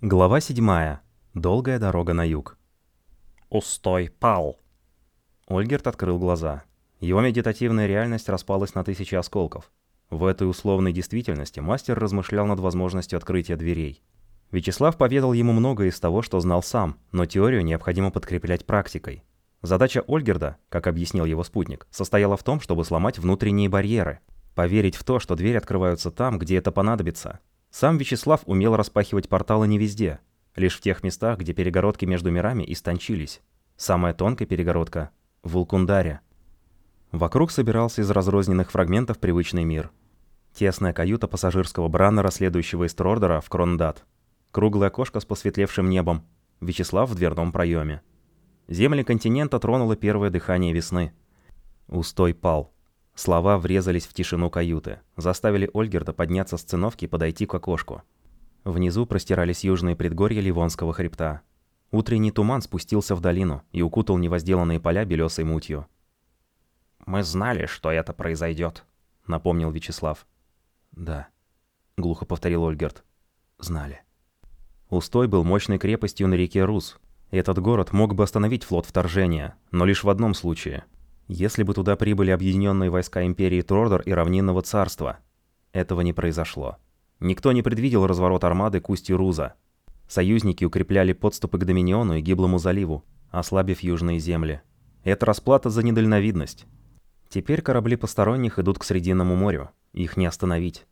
Глава 7. Долгая дорога на юг. Устой пал. Ольгерт открыл глаза. Его медитативная реальность распалась на тысячи осколков. В этой условной действительности мастер размышлял над возможностью открытия дверей. Вячеслав поведал ему многое из того, что знал сам, но теорию необходимо подкреплять практикой. Задача Ольгерда, как объяснил его спутник, состояла в том, чтобы сломать внутренние барьеры, поверить в то, что двери открываются там, где это понадобится, сам Вячеслав умел распахивать порталы не везде, лишь в тех местах, где перегородки между мирами истончились. Самая тонкая перегородка — в Вулкундаре. Вокруг собирался из разрозненных фрагментов привычный мир. Тесная каюта пассажирского браннера, следующего из Трордера в Крондат. Круглое окошко с посветлевшим небом. Вячеслав в дверном проеме. Земли континента тронуло первое дыхание весны. Устой пал. Слова врезались в тишину каюты, заставили Ольгерда подняться с циновки и подойти к окошку. Внизу простирались южные предгорья Ливонского хребта. Утренний туман спустился в долину и укутал невозделанные поля белесой мутью. «Мы знали, что это произойдет», — напомнил Вячеслав. «Да», — глухо повторил Ольгерд. «Знали». Устой был мощной крепостью на реке Рус. Этот город мог бы остановить флот вторжения, но лишь в одном случае — если бы туда прибыли объединенные войска Империи Трордор и Равнинного Царства. Этого не произошло. Никто не предвидел разворот армады к Руза. Союзники укрепляли подступы к Доминиону и Гиблому заливу, ослабив южные земли. Это расплата за недальновидность. Теперь корабли посторонних идут к Срединному морю. Их не остановить.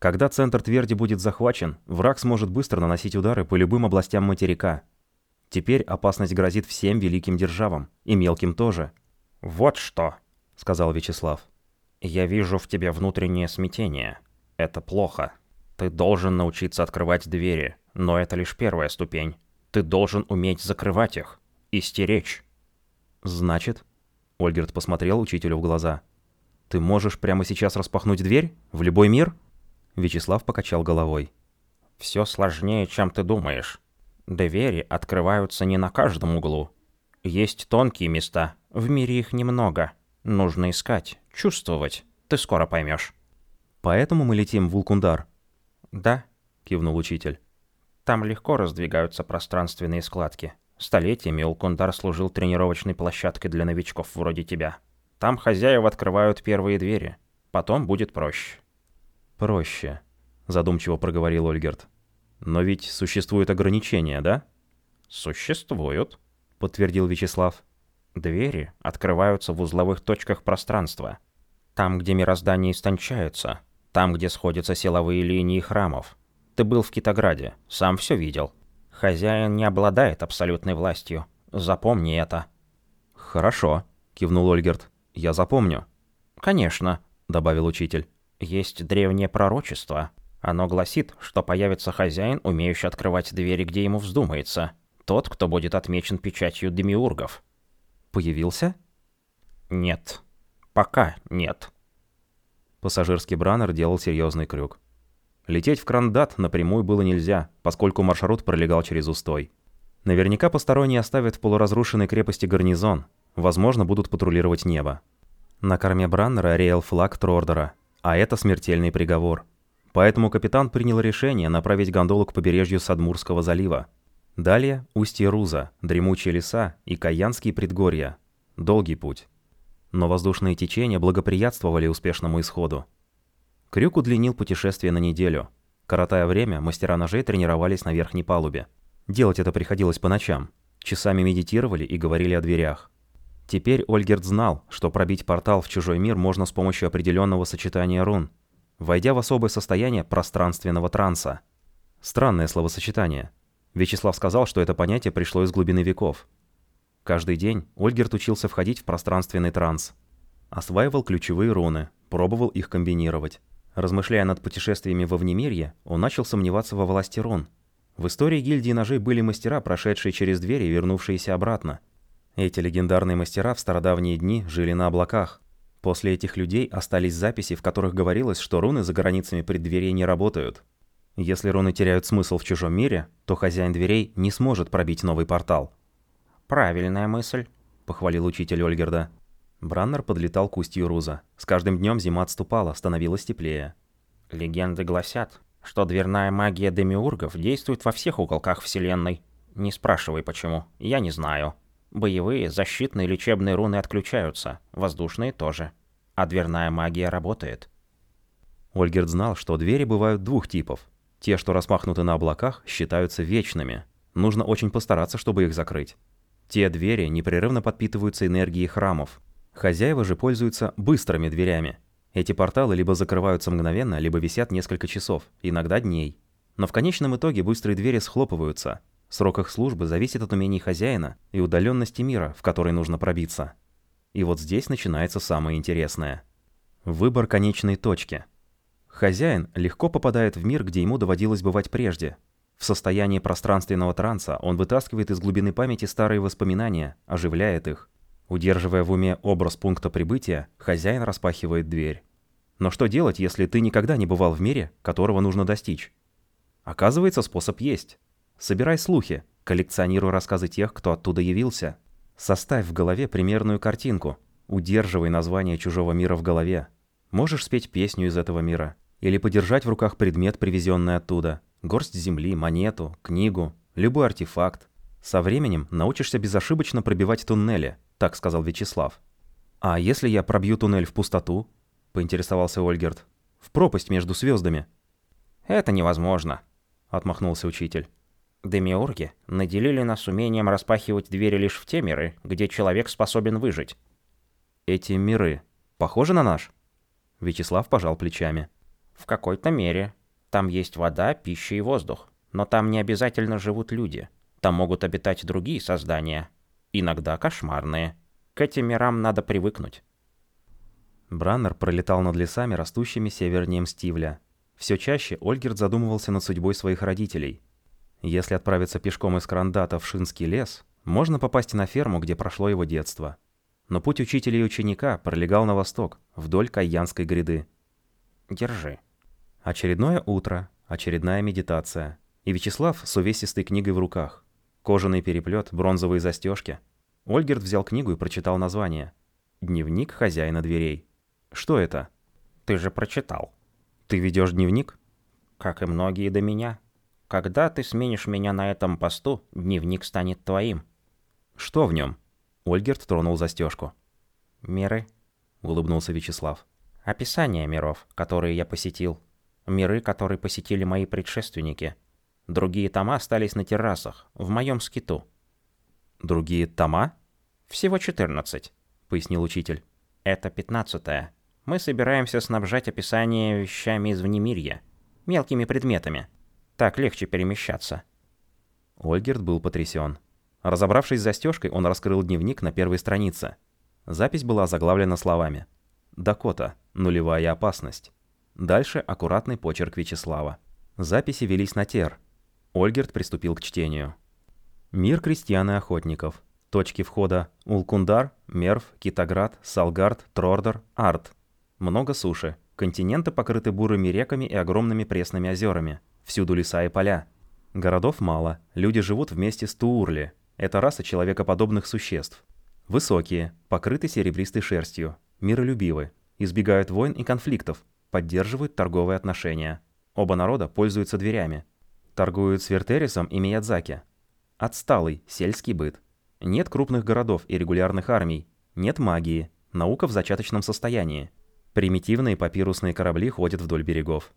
Когда центр тверди будет захвачен, враг сможет быстро наносить удары по любым областям материка. Теперь опасность грозит всем великим державам, и мелким тоже – «Вот что», — сказал Вячеслав. «Я вижу в тебе внутреннее смятение. Это плохо. Ты должен научиться открывать двери, но это лишь первая ступень. Ты должен уметь закрывать их и стеречь». «Значит?» — Ольгерт посмотрел учителю в глаза. «Ты можешь прямо сейчас распахнуть дверь? В любой мир?» Вячеслав покачал головой. «Все сложнее, чем ты думаешь. Двери открываются не на каждом углу. Есть тонкие места, в мире их немного. Нужно искать, чувствовать. Ты скоро поймешь. Поэтому мы летим в Вулкундар? Да, кивнул учитель. Там легко раздвигаются пространственные складки. Столетиями Улкундар служил тренировочной площадкой для новичков вроде тебя. Там хозяева открывают первые двери. Потом будет проще. Проще, задумчиво проговорил Ольгерт. Но ведь существуют ограничения, да? Существуют, подтвердил Вячеслав. Двери открываются в узловых точках пространства. Там, где мироздание истончается. Там, где сходятся силовые линии храмов. Ты был в Китограде, сам все видел. Хозяин не обладает абсолютной властью. Запомни это. Хорошо, кивнул Ольгерт. Я запомню. Конечно, добавил учитель. Есть древнее пророчество. Оно гласит, что появится хозяин, умеющий открывать двери, где ему вздумается. Тот, кто будет отмечен печатью демиургов появился? Нет. Пока нет. Пассажирский бранер делал серьезный крюк. Лететь в Крандат напрямую было нельзя, поскольку маршрут пролегал через устой. Наверняка посторонние оставят в полуразрушенной крепости гарнизон. Возможно, будут патрулировать небо. На корме браннера реял флаг Трордера, а это смертельный приговор. Поэтому капитан принял решение направить гондолу к побережью Садмурского залива, Далее устье Руза, дремучие леса и Каянские предгорья. Долгий путь. Но воздушные течения благоприятствовали успешному исходу. Крюк удлинил путешествие на неделю. Коротая время, мастера ножей тренировались на верхней палубе. Делать это приходилось по ночам. Часами медитировали и говорили о дверях. Теперь Ольгерт знал, что пробить портал в чужой мир можно с помощью определенного сочетания рун, войдя в особое состояние пространственного транса. Странное словосочетание – Вячеслав сказал, что это понятие пришло из глубины веков. Каждый день Ольгерт учился входить в пространственный транс. Осваивал ключевые руны, пробовал их комбинировать. Размышляя над путешествиями во внемирье, он начал сомневаться во власти рун. В истории гильдии ножей были мастера, прошедшие через двери и вернувшиеся обратно. Эти легендарные мастера в стародавние дни жили на облаках. После этих людей остались записи, в которых говорилось, что руны за границами преддверий не работают. Если руны теряют смысл в чужом мире, то хозяин дверей не сможет пробить новый портал. «Правильная мысль», — похвалил учитель Ольгерда. Браннер подлетал к устью Руза. С каждым днем зима отступала, становилось теплее. «Легенды гласят, что дверная магия демиургов действует во всех уголках Вселенной. Не спрашивай почему, я не знаю. Боевые, защитные, лечебные руны отключаются, воздушные тоже. А дверная магия работает. Ольгерт знал, что двери бывают двух типов. Те, что распахнуты на облаках, считаются вечными. Нужно очень постараться, чтобы их закрыть. Те двери непрерывно подпитываются энергией храмов. Хозяева же пользуются быстрыми дверями. Эти порталы либо закрываются мгновенно, либо висят несколько часов, иногда дней. Но в конечном итоге быстрые двери схлопываются. Срок их службы зависит от умений хозяина и удаленности мира, в который нужно пробиться. И вот здесь начинается самое интересное. Выбор конечной точки. Хозяин легко попадает в мир, где ему доводилось бывать прежде. В состоянии пространственного транса он вытаскивает из глубины памяти старые воспоминания, оживляет их. Удерживая в уме образ пункта прибытия, хозяин распахивает дверь. Но что делать, если ты никогда не бывал в мире, которого нужно достичь? Оказывается, способ есть. Собирай слухи, коллекционируй рассказы тех, кто оттуда явился. Составь в голове примерную картинку. Удерживай название чужого мира в голове. Можешь спеть песню из этого мира. Или подержать в руках предмет, привезенный оттуда. Горсть земли, монету, книгу, любой артефакт. Со временем научишься безошибочно пробивать туннели, так сказал Вячеслав. «А если я пробью туннель в пустоту?» — поинтересовался Ольгерт. «В пропасть между звездами». «Это невозможно», — отмахнулся учитель. Демиурги наделили нас умением распахивать двери лишь в те миры, где человек способен выжить. Эти миры похожи на наш? Вячеслав пожал плечами. В какой-то мере. Там есть вода, пища и воздух. Но там не обязательно живут люди. Там могут обитать другие создания. Иногда кошмарные. К этим мирам надо привыкнуть. Браннер пролетал над лесами, растущими севернее Мстивля. Все чаще Ольгерт задумывался над судьбой своих родителей – если отправиться пешком из Крандата в Шинский лес, можно попасть на ферму, где прошло его детство. Но путь учителя и ученика пролегал на восток, вдоль Каянской гряды. «Держи». Очередное утро, очередная медитация. И Вячеслав с увесистой книгой в руках. Кожаный переплет, бронзовые застежки. Ольгерт взял книгу и прочитал название. «Дневник хозяина дверей». «Что это?» «Ты же прочитал». «Ты ведешь дневник?» «Как и многие до меня». Когда ты сменишь меня на этом посту, дневник станет твоим. Что в нем? Ольгерт тронул застежку. Миры, улыбнулся Вячеслав. Описание миров, которые я посетил. Миры, которые посетили мои предшественники. Другие тома остались на террасах, в моем скиту. Другие тома? Всего 14, пояснил учитель. Это пятнадцатое. Мы собираемся снабжать описание вещами из внемирья, мелкими предметами. Так легче перемещаться». Ольгерт был потрясен. Разобравшись с застежкой, он раскрыл дневник на первой странице. Запись была заглавлена словами «Дакота. Нулевая опасность». Дальше аккуратный почерк Вячеслава. Записи велись на тер. Ольгерт приступил к чтению. Мир крестьян и охотников. Точки входа Улкундар, Мерв, Китоград, Салгард, Трордер, Арт. Много суши. Континенты покрыты бурыми реками и огромными пресными озерами. Всюду леса и поля. Городов мало, люди живут вместе с Туурли. Это раса человекоподобных существ. Высокие, покрыты серебристой шерстью, миролюбивы, избегают войн и конфликтов, поддерживают торговые отношения. Оба народа пользуются дверями. Торгуют с Вертерисом и Миядзаки. Отсталый, сельский быт. Нет крупных городов и регулярных армий. Нет магии. Наука в зачаточном состоянии. Примитивные папирусные корабли ходят вдоль берегов.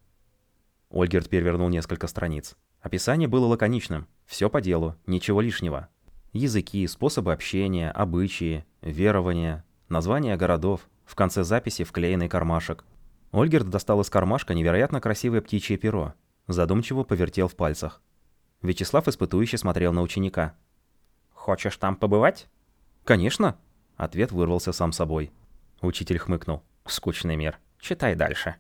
Ольгерт перевернул несколько страниц. Описание было лаконичным. Все по делу, ничего лишнего. Языки, способы общения, обычаи, верования, названия городов. В конце записи вклеенный кармашек. Ольгерт достал из кармашка невероятно красивое птичье перо. Задумчиво повертел в пальцах. Вячеслав испытующе смотрел на ученика. «Хочешь там побывать?» «Конечно!» Ответ вырвался сам собой. Учитель хмыкнул. «Скучный мир. Читай дальше».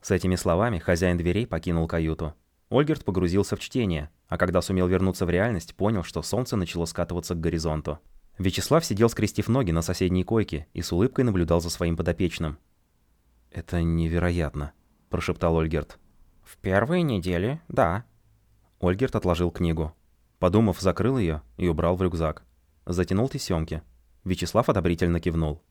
С этими словами хозяин дверей покинул каюту. Ольгерт погрузился в чтение, а когда сумел вернуться в реальность, понял, что солнце начало скатываться к горизонту. Вячеслав сидел, скрестив ноги на соседней койке и с улыбкой наблюдал за своим подопечным. «Это невероятно», – прошептал Ольгерт. «В первые недели, да». Ольгерт отложил книгу. Подумав, закрыл ее и убрал в рюкзак. Затянул тесемки. Вячеслав одобрительно кивнул.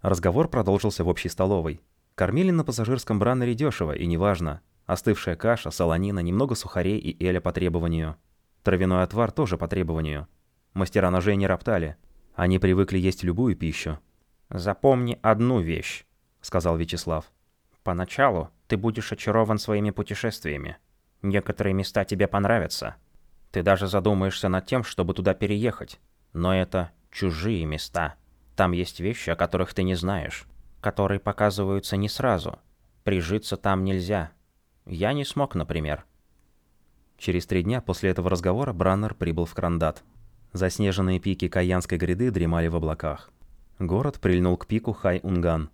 Разговор продолжился в общей столовой. Кормили на пассажирском браннере дешево и неважно. Остывшая каша, солонина, немного сухарей и эля по требованию. Травяной отвар тоже по требованию. Мастера ножей не роптали. Они привыкли есть любую пищу. «Запомни одну вещь», — сказал Вячеслав. «Поначалу ты будешь очарован своими путешествиями. Некоторые места тебе понравятся. Ты даже задумаешься над тем, чтобы туда переехать. Но это чужие места. Там есть вещи, о которых ты не знаешь, которые показываются не сразу. Прижиться там нельзя. Я не смог, например. Через три дня после этого разговора Браннер прибыл в Крандат. Заснеженные пики Каянской гряды дремали в облаках. Город прильнул к пику Хай-Унган.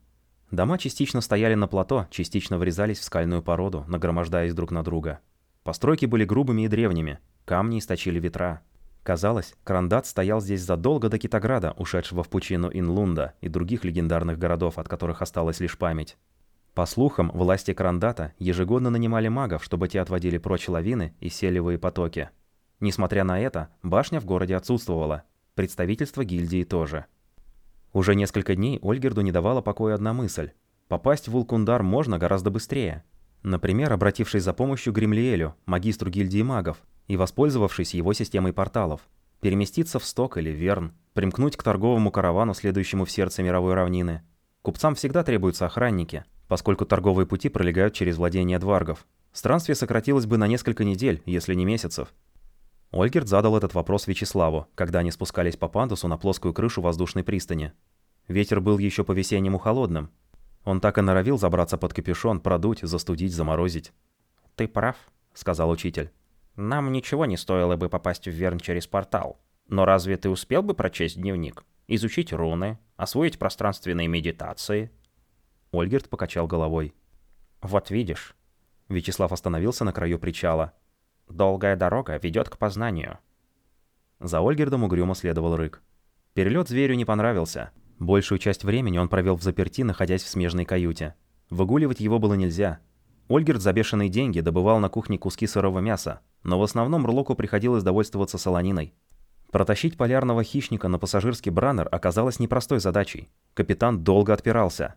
Дома частично стояли на плато, частично врезались в скальную породу, нагромождаясь друг на друга. Постройки были грубыми и древними, камни источили ветра. Казалось, Крандат стоял здесь задолго до Китограда, ушедшего в пучину Инлунда и других легендарных городов, от которых осталась лишь память. По слухам, власти Крандата ежегодно нанимали магов, чтобы те отводили прочь лавины и селевые потоки. Несмотря на это, башня в городе отсутствовала. Представительство гильдии тоже. Уже несколько дней Ольгерду не давала покоя одна мысль. Попасть в Вулкундар можно гораздо быстрее. Например, обратившись за помощью Гримлиэлю, магистру гильдии магов, и воспользовавшись его системой порталов. Переместиться в Сток или Верн, примкнуть к торговому каравану, следующему в сердце мировой равнины. Купцам всегда требуются охранники, поскольку торговые пути пролегают через владения дваргов. Странствие сократилось бы на несколько недель, если не месяцев. Ольгерт задал этот вопрос Вячеславу, когда они спускались по пандусу на плоскую крышу воздушной пристани. Ветер был еще по-весеннему холодным. Он так и норовил забраться под капюшон, продуть, застудить, заморозить. «Ты прав», — сказал учитель. «Нам ничего не стоило бы попасть в Верн через портал. Но разве ты успел бы прочесть дневник? Изучить руны? Освоить пространственные медитации?» Ольгерт покачал головой. «Вот видишь». Вячеслав остановился на краю причала. «Долгая дорога ведет к познанию». За Ольгердом угрюмо следовал рык. Перелет зверю не понравился. Большую часть времени он провел в заперти, находясь в смежной каюте. Выгуливать его было нельзя. Ольгерт за бешеные деньги добывал на кухне куски сырого мяса, но в основном Рлоку приходилось довольствоваться солониной. Протащить полярного хищника на пассажирский бранер оказалось непростой задачей. Капитан долго отпирался.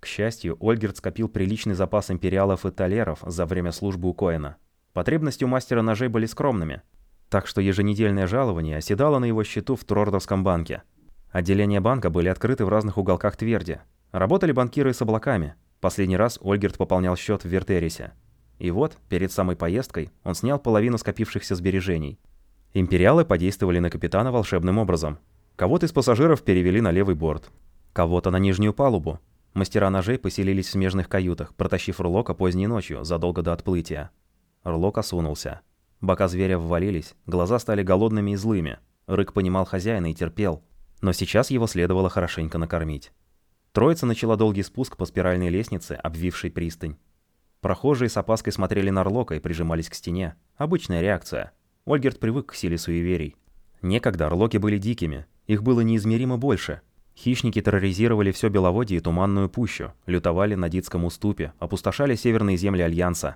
К счастью, Ольгерт скопил приличный запас империалов и талеров за время службы у Коэна. Потребности у мастера ножей были скромными, так что еженедельное жалование оседало на его счету в Трордовском банке. Отделения банка были открыты в разных уголках Тверди. Работали банкиры с облаками. Последний раз Ольгерт пополнял счет в Вертерисе. И вот, перед самой поездкой, он снял половину скопившихся сбережений. Империалы подействовали на капитана волшебным образом. Кого-то из пассажиров перевели на левый борт. Кого-то на нижнюю палубу. Мастера ножей поселились в смежных каютах, протащив Рлока поздней ночью, задолго до отплытия. Рлок осунулся. Бока зверя ввалились, глаза стали голодными и злыми. Рык понимал хозяина и терпел. Но сейчас его следовало хорошенько накормить. Троица начала долгий спуск по спиральной лестнице, обвившей пристань. Прохожие с опаской смотрели на Рлока и прижимались к стене. Обычная реакция. Ольгерт привык к силе суеверий. Некогда Рлоки были дикими. Их было неизмеримо больше. Хищники терроризировали все Беловодье и Туманную пущу, лютовали на Дитском уступе, опустошали северные земли Альянса.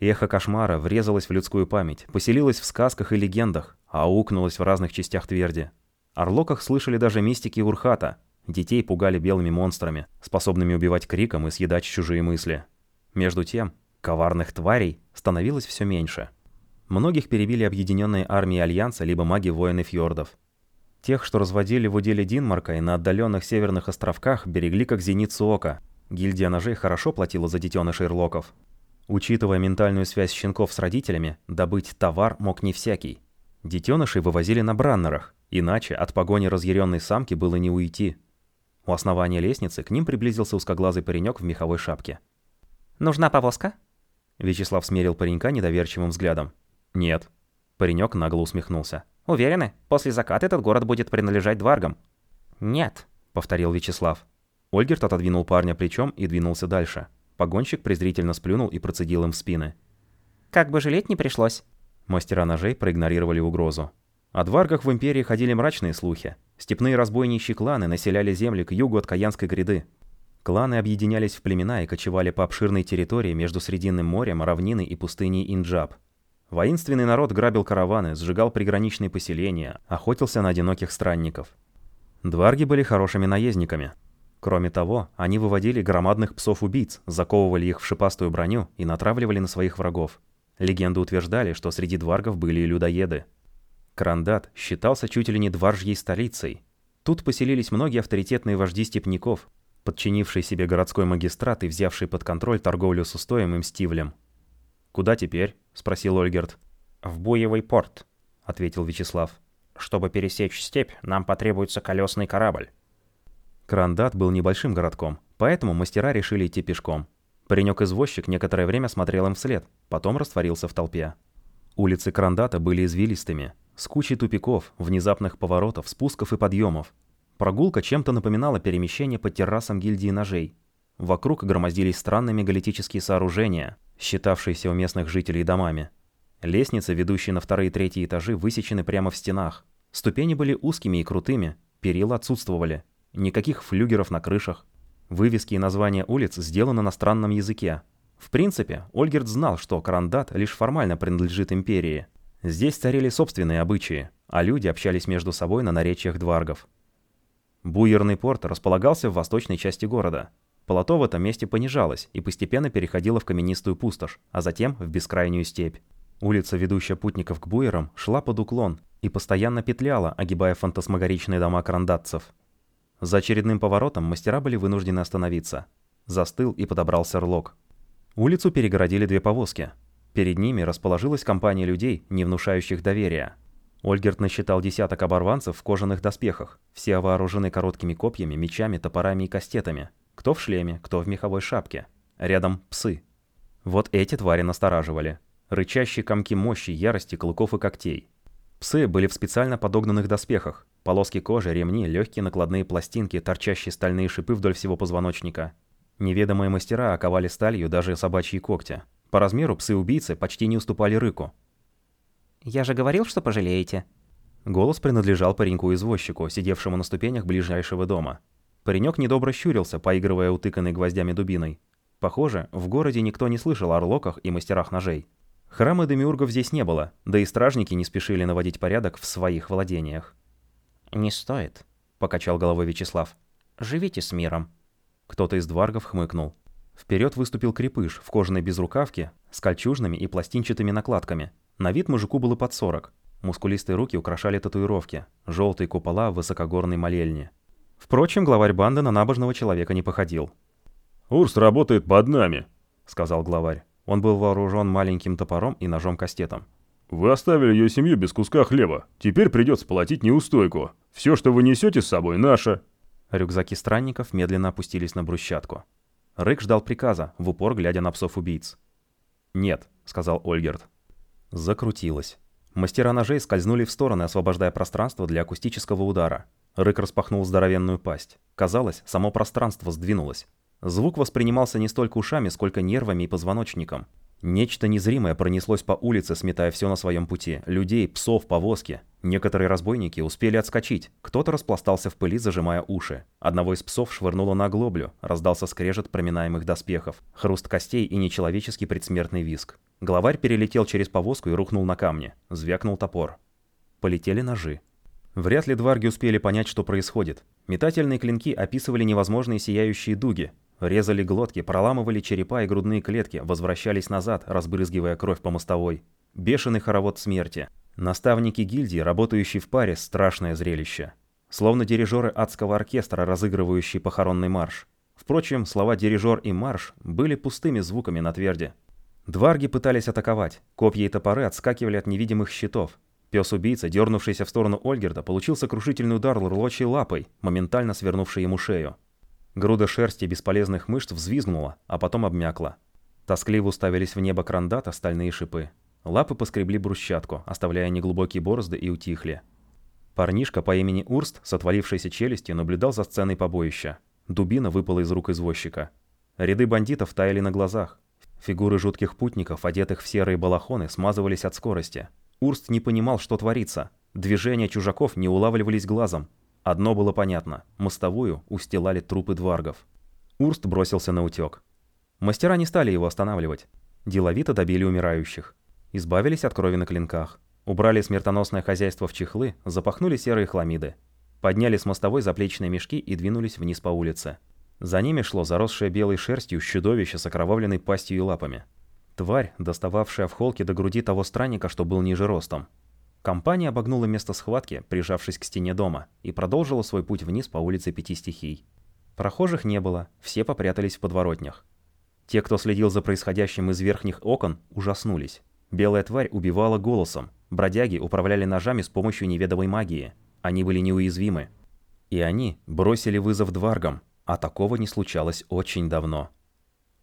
Эхо кошмара врезалось в людскую память, поселилось в сказках и легендах, а аукнулось в разных частях Тверди. О Рлоках слышали даже мистики Урхата. Детей пугали белыми монстрами, способными убивать криком и съедать чужие мысли. Между тем, коварных тварей становилось все меньше. Многих перебили объединенные армии Альянса либо маги-воины фьордов. Тех, что разводили в уделе Динмарка и на отдаленных северных островках, берегли как зеницу ока. Гильдия ножей хорошо платила за детенышей рлоков. Учитывая ментальную связь щенков с родителями, добыть товар мог не всякий. Детенышей вывозили на браннерах, иначе от погони разъяренной самки было не уйти. У основания лестницы к ним приблизился узкоглазый паренек в меховой шапке. «Нужна повозка?» Вячеслав смерил паренька недоверчивым взглядом. «Нет». Паренек нагло усмехнулся. «Уверены? После заката этот город будет принадлежать дваргам?» «Нет», — повторил Вячеслав. Ольгерт отодвинул парня плечом и двинулся дальше. Погонщик презрительно сплюнул и процедил им в спины. «Как бы жалеть не пришлось». Мастера ножей проигнорировали угрозу. О дваргах в Империи ходили мрачные слухи. Степные разбойничьи кланы населяли земли к югу от Каянской гряды. Кланы объединялись в племена и кочевали по обширной территории между Срединным морем, равниной и пустыней Инджаб. Воинственный народ грабил караваны, сжигал приграничные поселения, охотился на одиноких странников. Дварги были хорошими наездниками. Кроме того, они выводили громадных псов-убийц, заковывали их в шипастую броню и натравливали на своих врагов. Легенды утверждали, что среди дваргов были и людоеды. Крандат считался чуть ли не дваржьей столицей. Тут поселились многие авторитетные вожди степняков, подчинившие себе городской магистрат и взявшие под контроль торговлю с устоем и мстивлем. «Куда теперь?» — спросил Ольгерт. «В Буевый порт», — ответил Вячеслав. «Чтобы пересечь степь, нам потребуется колесный корабль». Крандат был небольшим городком, поэтому мастера решили идти пешком. Паренек-извозчик некоторое время смотрел им вслед, потом растворился в толпе. Улицы Крандата были извилистыми, с кучей тупиков, внезапных поворотов, спусков и подъемов. Прогулка чем-то напоминала перемещение по террасам гильдии ножей. Вокруг громоздились странные мегалитические сооружения, считавшиеся у местных жителей домами. Лестницы, ведущие на вторые и третьи этажи, высечены прямо в стенах. Ступени были узкими и крутыми, перила отсутствовали. Никаких флюгеров на крышах. Вывески и названия улиц сделаны на странном языке. В принципе, Ольгерт знал, что Карандат лишь формально принадлежит империи. Здесь царили собственные обычаи, а люди общались между собой на наречиях дваргов. Буерный порт располагался в восточной части города. Полото в этом месте понижалось и постепенно переходило в каменистую пустошь, а затем в бескрайнюю степь. Улица, ведущая путников к буерам, шла под уклон и постоянно петляла, огибая фантасмагоричные дома крандатцев. За очередным поворотом мастера были вынуждены остановиться. Застыл и подобрался рлок. Улицу перегородили две повозки. Перед ними расположилась компания людей, не внушающих доверия. Ольгерт насчитал десяток оборванцев в кожаных доспехах, все вооружены короткими копьями, мечами, топорами и кастетами. Кто в шлеме, кто в меховой шапке. Рядом псы. Вот эти твари настораживали. Рычащие комки мощи, ярости, клыков и когтей. Псы были в специально подогнанных доспехах. Полоски кожи, ремни, легкие накладные пластинки, торчащие стальные шипы вдоль всего позвоночника. Неведомые мастера оковали сталью даже собачьи когти. По размеру псы-убийцы почти не уступали рыку, «Я же говорил, что пожалеете». Голос принадлежал пареньку-извозчику, сидевшему на ступенях ближайшего дома. Паренек недобро щурился, поигрывая утыканной гвоздями дубиной. Похоже, в городе никто не слышал о орлоках и мастерах ножей. Храма демиургов здесь не было, да и стражники не спешили наводить порядок в своих владениях. «Не стоит», — покачал головой Вячеслав. «Живите с миром». Кто-то из дваргов хмыкнул. Вперед выступил крепыш в кожаной безрукавке с кольчужными и пластинчатыми накладками. На вид мужику было под 40. Мускулистые руки украшали татуировки, желтые купола высокогорной молельне. Впрочем, главарь банды на набожного человека не походил. «Урс работает под нами», — сказал главарь. Он был вооружен маленьким топором и ножом-кастетом. «Вы оставили ее семью без куска хлеба. Теперь придется платить неустойку. Все, что вы несете с собой, наше». Рюкзаки странников медленно опустились на брусчатку. Рык ждал приказа, в упор глядя на псов-убийц. «Нет», — сказал Ольгерт. Закрутилось. Мастера ножей скользнули в стороны, освобождая пространство для акустического удара. Рык распахнул здоровенную пасть. Казалось, само пространство сдвинулось. Звук воспринимался не столько ушами, сколько нервами и позвоночником. Нечто незримое пронеслось по улице, сметая все на своем пути. Людей, псов, повозки. Некоторые разбойники успели отскочить. Кто-то распластался в пыли, зажимая уши. Одного из псов швырнуло на оглоблю. Раздался скрежет проминаемых доспехов. Хруст костей и нечеловеческий предсмертный виск. Главарь перелетел через повозку и рухнул на камни. Звякнул топор. Полетели ножи. Вряд ли дварги успели понять, что происходит. Метательные клинки описывали невозможные сияющие дуги, Резали глотки, проламывали черепа и грудные клетки, возвращались назад, разбрызгивая кровь по мостовой. Бешеный хоровод смерти. Наставники гильдии, работающие в паре, страшное зрелище. Словно дирижеры адского оркестра, разыгрывающие похоронный марш. Впрочем, слова «дирижер» и «марш» были пустыми звуками на тверде. Дварги пытались атаковать. Копья и топоры отскакивали от невидимых щитов. Пес-убийца, дернувшийся в сторону Ольгерда, получил сокрушительный удар рулочей лапой, моментально свернувший ему шею. Груда шерсти бесполезных мышц взвизгнула, а потом обмякла. Тоскливо уставились в небо крандата стальные шипы. Лапы поскребли брусчатку, оставляя неглубокие борозды и утихли. Парнишка по имени Урст с отвалившейся челюстью наблюдал за сценой побоища. Дубина выпала из рук извозчика. Ряды бандитов таяли на глазах. Фигуры жутких путников, одетых в серые балахоны, смазывались от скорости. Урст не понимал, что творится. Движения чужаков не улавливались глазом, Одно было понятно – мостовую устилали трупы дваргов. Урст бросился на утек. Мастера не стали его останавливать. Деловито добили умирающих. Избавились от крови на клинках. Убрали смертоносное хозяйство в чехлы, запахнули серые хламиды. Подняли с мостовой заплечные мешки и двинулись вниз по улице. За ними шло заросшее белой шерстью чудовище с окровавленной пастью и лапами. Тварь, достававшая в холке до груди того странника, что был ниже ростом. Компания обогнула место схватки, прижавшись к стене дома, и продолжила свой путь вниз по улице Пяти Стихий. Прохожих не было, все попрятались в подворотнях. Те, кто следил за происходящим из верхних окон, ужаснулись. Белая тварь убивала голосом, бродяги управляли ножами с помощью неведомой магии. Они были неуязвимы. И они бросили вызов дваргам, а такого не случалось очень давно.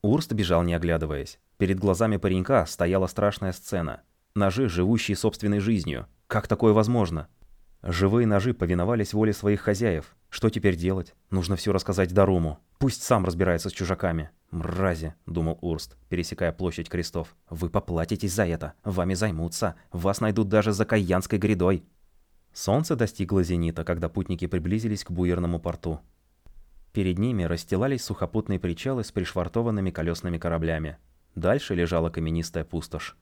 Урст бежал не оглядываясь. Перед глазами паренька стояла страшная сцена. Ножи, живущие собственной жизнью. Как такое возможно? Живые ножи повиновались воле своих хозяев. Что теперь делать? Нужно все рассказать Даруму. Пусть сам разбирается с чужаками. «Мрази», — думал Урст, пересекая площадь крестов. «Вы поплатитесь за это. Вами займутся. Вас найдут даже за Каянской грядой». Солнце достигло зенита, когда путники приблизились к буерному порту. Перед ними расстилались сухопутные причалы с пришвартованными колесными кораблями. Дальше лежала каменистая пустошь.